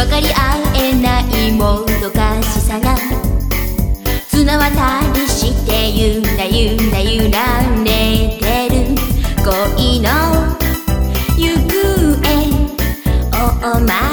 分かり合えないもどかしさが。綱渡りしてゆらゆら揺られてる。恋の行方お前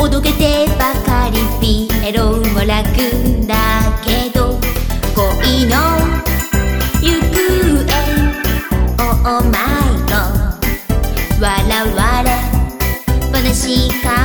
おどけてばかりピエロも楽だけど恋の行方オーマイゴ笑われ話か